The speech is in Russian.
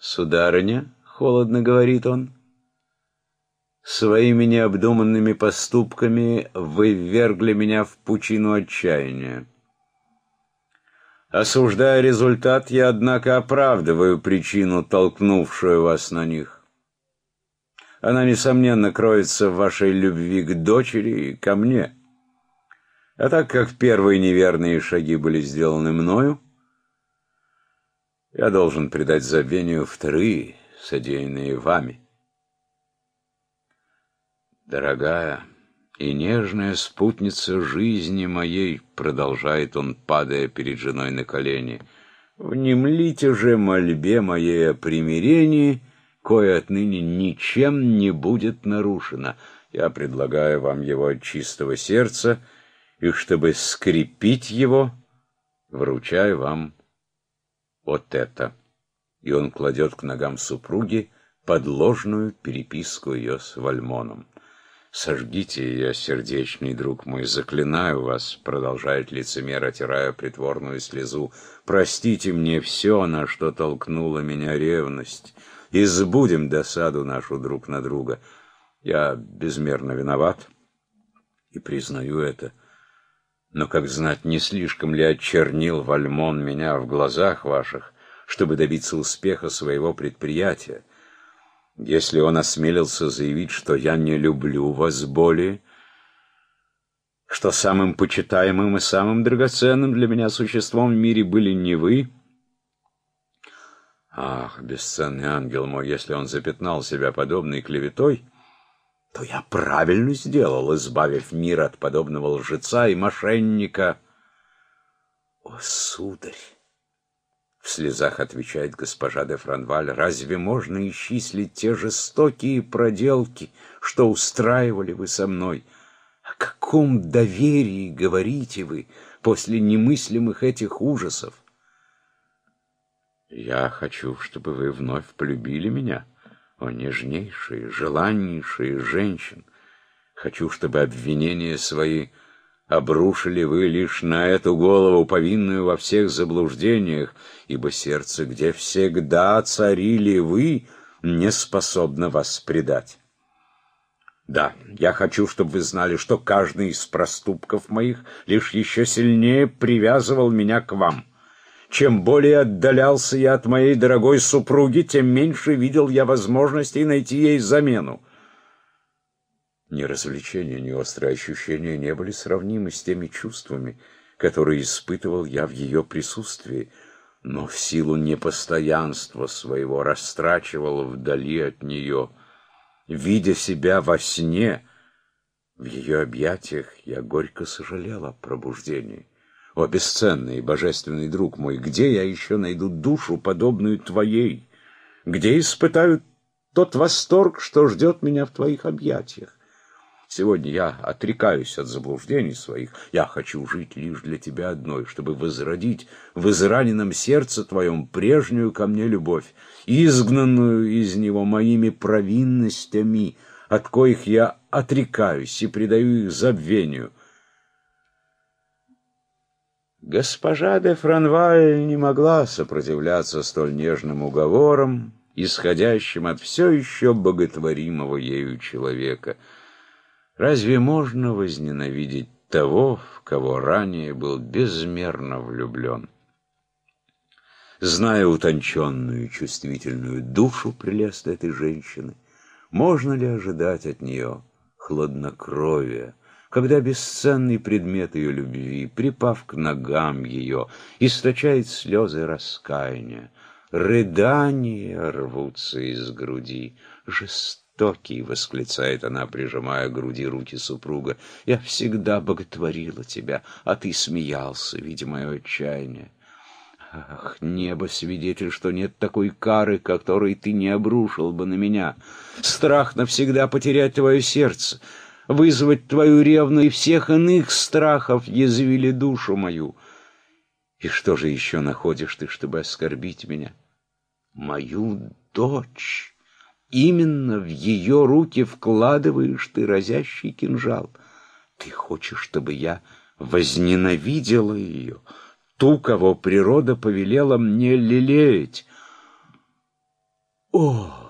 сударыня, — холодно говорит он, — своими необдуманными поступками вы ввергли меня в пучину отчаяния. Осуждая результат, я, однако, оправдываю причину, толкнувшую вас на них. Она, несомненно, кроется в вашей любви к дочери и ко мне. А так как первые неверные шаги были сделаны мною, я должен предать забвению вторые, содеянные вами. Дорогая, и нежная спутница жизни моей, продолжает он, падая перед женой на колени, внемлите же мольбе моей о примирении, кое отныне ничем не будет нарушено. Я предлагаю вам его от чистого сердца, и чтобы скрепить его, вручаю вам вот это. И он кладет к ногам супруги подложную переписку ее с Вальмоном. «Сожгите ее, сердечный друг мой, заклинаю вас», — продолжает лицемер, отирая притворную слезу. «Простите мне все, на что толкнула меня ревность, и сбудем досаду нашу друг на друга. Я безмерно виноват и признаю это. Но, как знать, не слишком ли очернил Вальмон меня в глазах ваших, чтобы добиться успеха своего предприятия?» Если он осмелился заявить, что я не люблю вас более, что самым почитаемым и самым драгоценным для меня существом в мире были не вы, ах, бесценный ангел мой, если он запятнал себя подобной клеветой, то я правильно сделал, избавив мир от подобного лжеца и мошенника. О, сударь! В слезах отвечает госпожа де Франваль, разве можно исчислить те жестокие проделки, что устраивали вы со мной? О каком доверии говорите вы после немыслимых этих ужасов? Я хочу, чтобы вы вновь полюбили меня, о нежнейшие, желаннейшие женщин. Хочу, чтобы обвинения свои обрушили вы лишь на эту голову, повинную во всех заблуждениях, ибо сердце, где всегда царили вы, не способно вас предать. Да, я хочу, чтобы вы знали, что каждый из проступков моих лишь еще сильнее привязывал меня к вам. Чем более отдалялся я от моей дорогой супруги, тем меньше видел я возможностей найти ей замену. Ни развлечения, ни острые ощущения не были сравнимы с теми чувствами, которые испытывал я в ее присутствии, но в силу непостоянства своего растрачивал вдали от нее. Видя себя во сне, в ее объятиях я горько сожалел о пробуждении. О, бесценный и божественный друг мой, где я еще найду душу, подобную твоей? Где испытаю тот восторг, что ждет меня в твоих объятиях? Сегодня я отрекаюсь от заблуждений своих. Я хочу жить лишь для тебя одной, чтобы возродить в израненном сердце твоем прежнюю ко мне любовь, изгнанную из него моими провинностями, от коих я отрекаюсь и предаю их забвению. Госпожа де Франваль не могла сопротивляться столь нежным уговорам, исходящим от все еще боготворимого ею человека — Разве можно возненавидеть того, в кого ранее был безмерно влюблен? Зная утонченную чувствительную душу прелестной этой женщины, можно ли ожидать от нее хладнокровия, когда бесценный предмет ее любви, припав к ногам ее, источает слезы раскаяния, рыдания рвутся из груди, жестокий!» — восклицает она, прижимая к груди руки супруга. «Я всегда боготворила тебя, а ты смеялся, видя мое отчаяние. Ах, небо свидетель, что нет такой кары, которой ты не обрушил бы на меня. Страх навсегда потерять твое сердце, вызвать твою ревну и всех иных страхов язвили душу мою. И что же еще находишь ты, чтобы оскорбить меня? Мою дочь!» Именно в ее руки вкладываешь ты разящий кинжал. Ты хочешь, чтобы я возненавидела ее, ту, кого природа повелела мне лелеять. О!